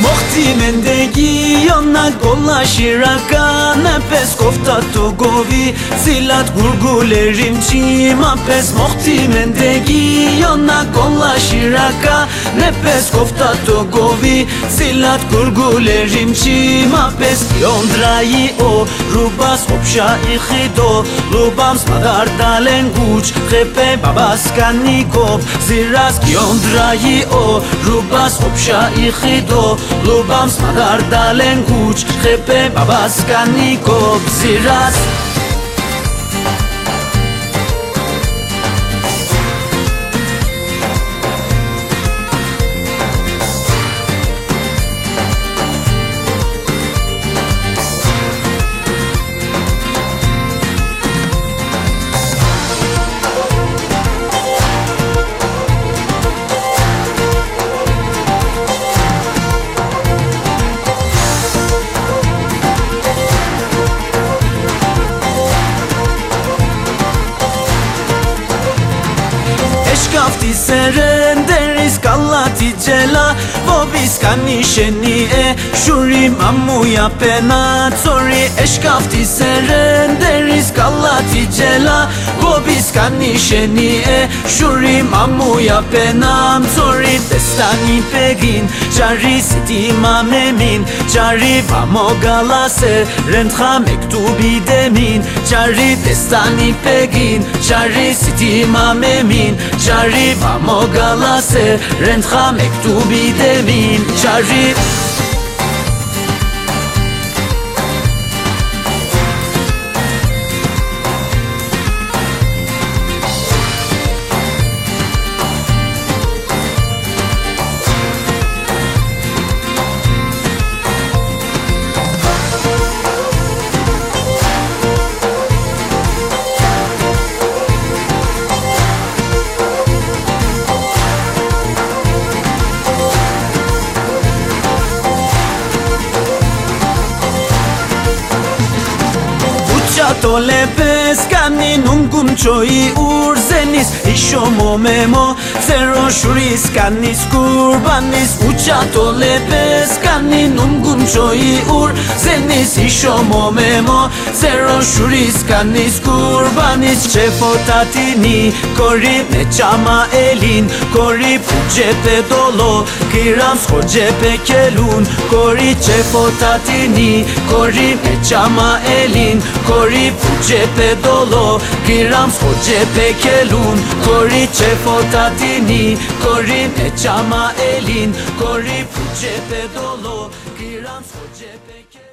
Μόχτι μεν να κολλά σιρακά Να πες κόφτα το κόβι Ζήλατ γουργούλε ρίμτσι Μα πες μόχτι μεν να κολλά Να πες κόφτα το κόβι Ζήλατ γουργούλε ρίμτσι Μα πες γιόντρα ή ο Ρουμπάς όψα ή χιτό Λουμπάμ σπαδάρ κανικόβ Ζήρας γιόντρα ή ο Ρουμπάς ლუბამს მაგარდალენ ქუჩ ხეპე ბაბასკანი კობზირას babas kanikov Ziras Eşkafti seren deriz kallati cela Vobis kanişeni e. Şuri mamu ya pena Tsori eşkafti seren deriz kallati cela Vobis kanişeni e. Şuri mamu ya pena Tsori destani pegin Çari siti mamemin Çari vamo galase Rentha mektubi demin Çari ჯარი ვამოგალასე რენცხა მეკტუბიდე მინ ჯარი Ato lepes kam një nungum qoj i urzenis Isho mo me mo zero shuris Kam një skurbanis Uqa ato lepes kam një nungum qoj i urzenis Isho mo me mo zero shuris Kam një skurbanis Qefo tatini korip ne qama elin Kori u gjepe dolo kiram s'ko gjepe kelun. Kori qefo tatini kori ne qama elin Kori Shqip gjepe dolo Kiram s'po gjepe kelun. Kori që fotatini Korin e elin. Kori pu gjepe dolo Kiram s'po gjepe kelun.